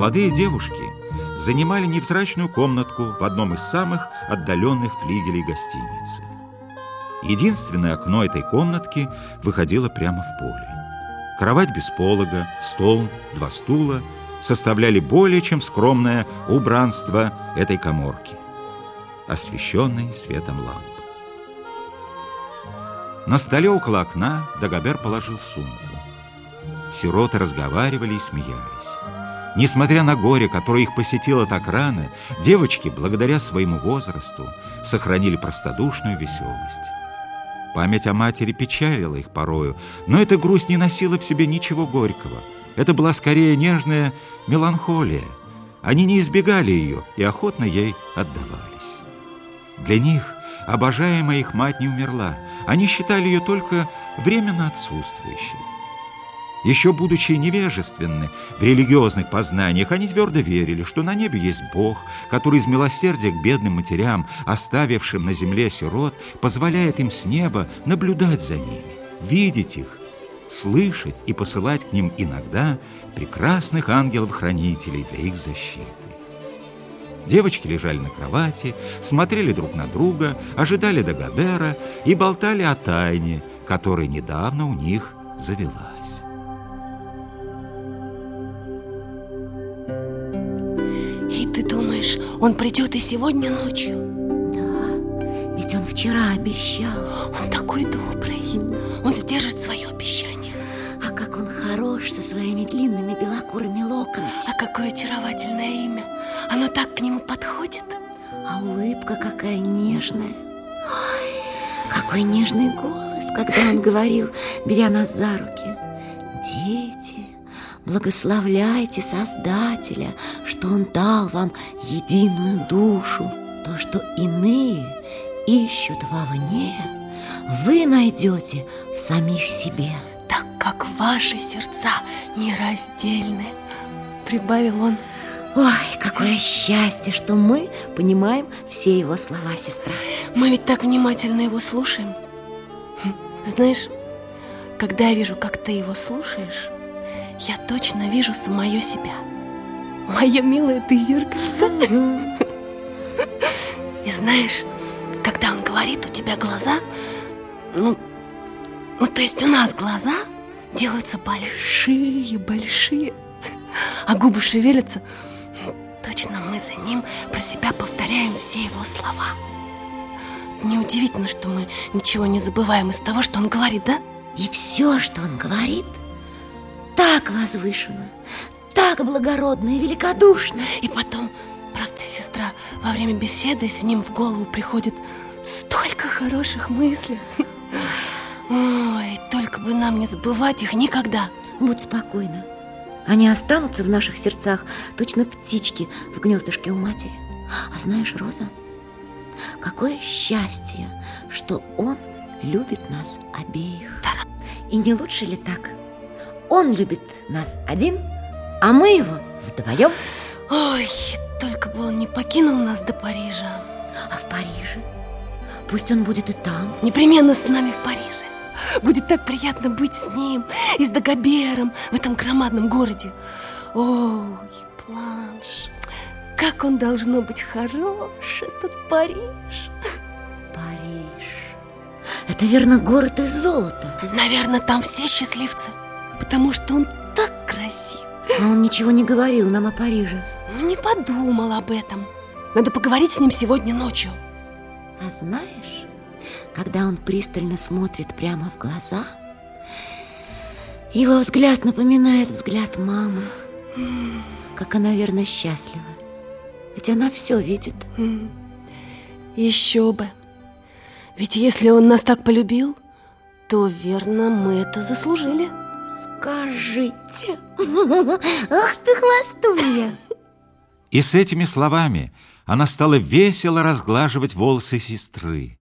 молодые девушки занимали невзрачную комнатку в одном из самых отдаленных флигелей гостиницы. Единственное окно этой комнатки выходило прямо в поле. Кровать без полога, стол, два стула составляли более чем скромное убранство этой коморки, освещенной светом ламп. На столе около окна Дагобер положил сумку. Сироты разговаривали и смеялись. Несмотря на горе, которое их посетило так рано, девочки, благодаря своему возрасту, сохранили простодушную веселость. Память о матери печалила их порою, но эта грусть не носила в себе ничего горького. Это была скорее нежная меланхолия. Они не избегали ее и охотно ей отдавались. Для них обожаемая их мать не умерла. Они считали ее только временно отсутствующей. Еще будучи невежественны в религиозных познаниях, они твердо верили, что на небе есть Бог, который из милосердия к бедным матерям, оставившим на земле сирот, позволяет им с неба наблюдать за ними, видеть их, слышать и посылать к ним иногда прекрасных ангелов-хранителей для их защиты. Девочки лежали на кровати, смотрели друг на друга, ожидали Дагобера и болтали о тайне, которая недавно у них завелась. Ты думаешь, он придет и сегодня ночью? Да, ведь он вчера обещал. Он такой добрый. Он сдержит свое обещание. А как он хорош со своими длинными белокурыми локонами. А какое очаровательное имя. Оно так к нему подходит. А улыбка какая нежная. Ой, какой нежный голос, когда он говорил, беря нас за руки. Благословляйте Создателя, что Он дал вам единую душу. То, что иные ищут вовне, вы найдете в самих себе. Так как ваши сердца нераздельны, прибавил он. Ой, какое счастье, что мы понимаем все его слова, сестра. Мы ведь так внимательно его слушаем. Хм, знаешь, когда я вижу, как ты его слушаешь, я точно вижу самое себя. Мое милое ты зеркальце. И знаешь, когда он говорит, у тебя глаза, ну, ну, то есть у нас глаза делаются большие, большие, а губы шевелятся. Точно мы за ним про себя повторяем все его слова. Неудивительно, что мы ничего не забываем из того, что он говорит, да? И все, что он говорит, так возвышенно, так благородно и великодушно. И потом, правда, сестра, во время беседы с ним в голову приходит столько хороших мыслей. Ой, только бы нам не забывать их никогда. Будь спокойна. Они останутся в наших сердцах, точно птички в гнездышке у матери. А знаешь, Роза, какое счастье, что он любит нас обеих. Да. И не лучше ли так? Он любит нас один, а мы его вдвоем. Ой, только бы он не покинул нас до Парижа. А в Париже? Пусть он будет и там. Непременно с нами в Париже. Будет так приятно быть с ним и с Дагобером в этом громадном городе. Ой, Планш, как он должно быть хорош, этот Париж. Париж. Это, верно, город из золота. Наверное, там все счастливцы, потому что он так красив. А он ничего не говорил нам о Париже. Ну, не подумал об этом. Надо поговорить с ним сегодня ночью. А знаешь, когда он пристально смотрит прямо в глаза, его взгляд напоминает взгляд мамы. Как она, верно, счастлива. Ведь она все видит. Еще бы. Ведь если он нас так полюбил, то, верно, мы это заслужили. Скажите. Ах ты, хвостунья. И с этими словами она стала весело разглаживать волосы сестры.